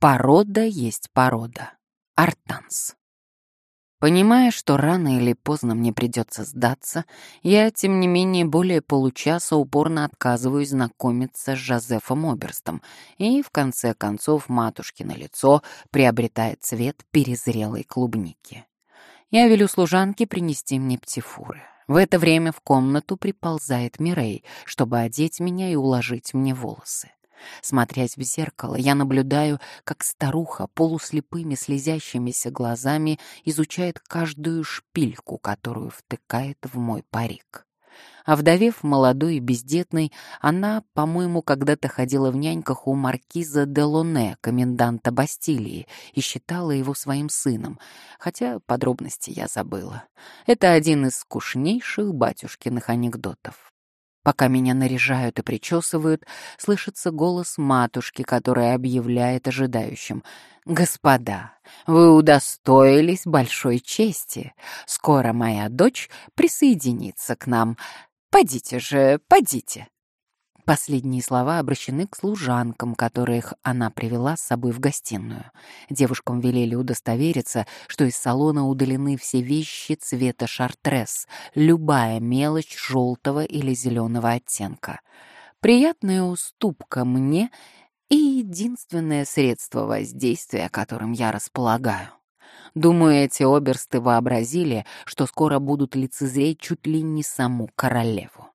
Порода есть порода. Артанс. Понимая, что рано или поздно мне придется сдаться, я, тем не менее, более получаса упорно отказываюсь знакомиться с Жозефом Оберстом, и, в конце концов, матушкино лицо приобретает цвет перезрелой клубники. Я велю служанке принести мне птифуры. В это время в комнату приползает Мирей, чтобы одеть меня и уложить мне волосы. Смотрясь в зеркало, я наблюдаю, как старуха полуслепыми слезящимися глазами изучает каждую шпильку, которую втыкает в мой парик. Овдовев молодой и бездетной, она, по-моему, когда-то ходила в няньках у маркиза де Лоне, коменданта Бастилии, и считала его своим сыном, хотя подробности я забыла. Это один из скучнейших батюшкиных анекдотов. Пока меня наряжают и причесывают, слышится голос матушки, которая объявляет ожидающим. «Господа, вы удостоились большой чести. Скоро моя дочь присоединится к нам. Подите же, подите!» Последние слова обращены к служанкам, которых она привела с собой в гостиную. Девушкам велели удостовериться, что из салона удалены все вещи цвета шартрес, любая мелочь желтого или зеленого оттенка. Приятная уступка мне и единственное средство воздействия, которым я располагаю. Думаю, эти оберсты вообразили, что скоро будут лицезреть чуть ли не саму королеву.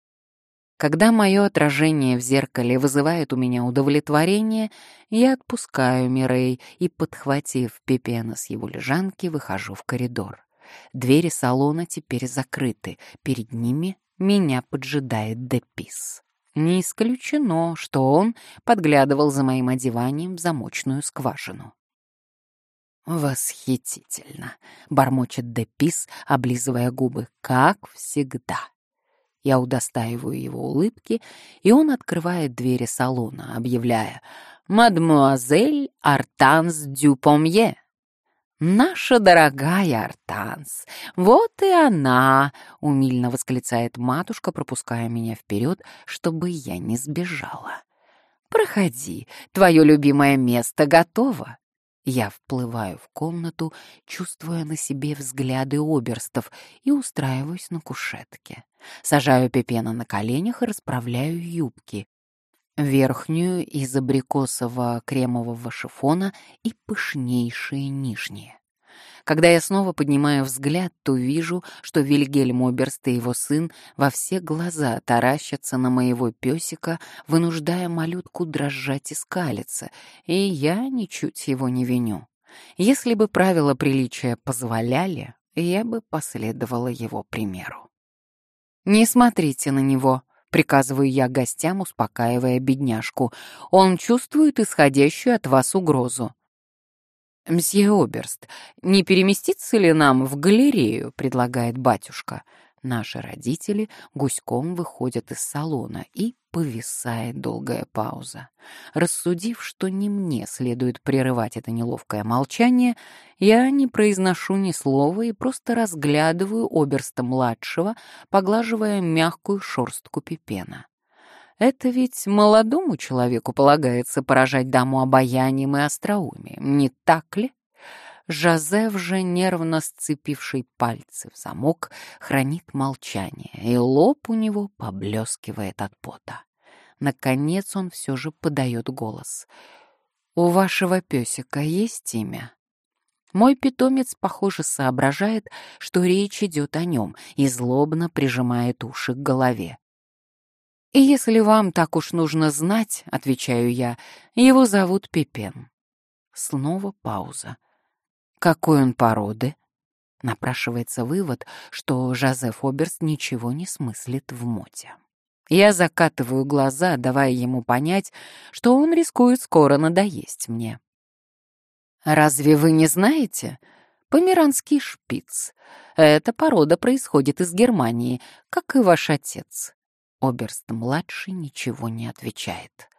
Когда мое отражение в зеркале вызывает у меня удовлетворение, я отпускаю Мирей и, подхватив Пепена с его лежанки, выхожу в коридор. Двери салона теперь закрыты, перед ними меня поджидает Депис. Не исключено, что он подглядывал за моим одеванием в замочную скважину. «Восхитительно!» — бормочет Депис, облизывая губы, как всегда. Я удостаиваю его улыбки, и он открывает двери салона, объявляя «Мадмуазель Артанс Дюпомье». «Наша дорогая Артанс, вот и она!» — умильно восклицает матушка, пропуская меня вперед, чтобы я не сбежала. «Проходи, твое любимое место готово!» Я вплываю в комнату, чувствуя на себе взгляды оберстов, и устраиваюсь на кушетке. Сажаю Пепена на коленях и расправляю юбки. Верхнюю из абрикосового кремового шифона и пышнейшие нижние. Когда я снова поднимаю взгляд, то вижу, что Вильгельм Оберст и его сын во все глаза таращатся на моего песика, вынуждая малютку дрожать и скалиться, и я ничуть его не виню. Если бы правила приличия позволяли, я бы последовала его примеру. «Не смотрите на него», — приказываю я гостям, успокаивая бедняжку. «Он чувствует исходящую от вас угрозу. «Мсье Оберст, не переместиться ли нам в галерею?» — предлагает батюшка. Наши родители гуськом выходят из салона, и повисает долгая пауза. Рассудив, что не мне следует прерывать это неловкое молчание, я не произношу ни слова и просто разглядываю Оберста-младшего, поглаживая мягкую шорстку пипена. Это ведь молодому человеку полагается поражать даму обаянием и остроумием, не так ли? Жозеф же, нервно сцепивший пальцы в замок, хранит молчание, и лоб у него поблескивает от пота. Наконец он все же подает голос. «У вашего песика есть имя?» Мой питомец, похоже, соображает, что речь идет о нем, и злобно прижимает уши к голове. «И если вам так уж нужно знать, — отвечаю я, — его зовут Пипен». Снова пауза. «Какой он породы?» Напрашивается вывод, что Жозеф Оберст ничего не смыслит в моте. Я закатываю глаза, давая ему понять, что он рискует скоро надоесть мне. «Разве вы не знаете?» Померанский шпиц. Эта порода происходит из Германии, как и ваш отец. Оберст-младший ничего не отвечает.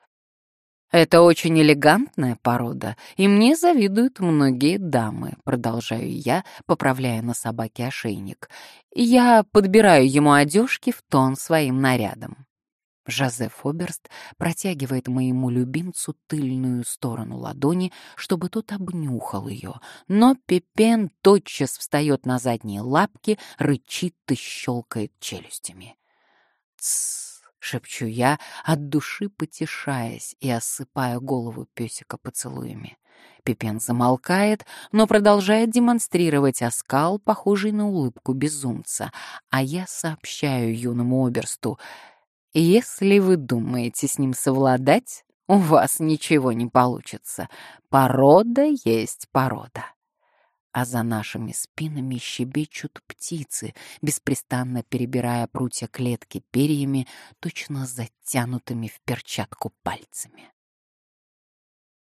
«Это очень элегантная порода, и мне завидуют многие дамы», — продолжаю я, поправляя на собаке ошейник. «Я подбираю ему одежки в тон своим нарядом». Жозеф Оберст протягивает моему любимцу тыльную сторону ладони, чтобы тот обнюхал ее, но Пепен тотчас встает на задние лапки, рычит и щелкает челюстями. «Тссс!» — шепчу я, от души потешаясь и осыпая голову песика поцелуями. Пипен замолкает, но продолжает демонстрировать оскал, похожий на улыбку безумца, а я сообщаю юному оберсту — если вы думаете с ним совладать, у вас ничего не получится. Порода есть порода. А за нашими спинами щебечут птицы, беспрестанно перебирая прутья клетки перьями, точно затянутыми в перчатку пальцами.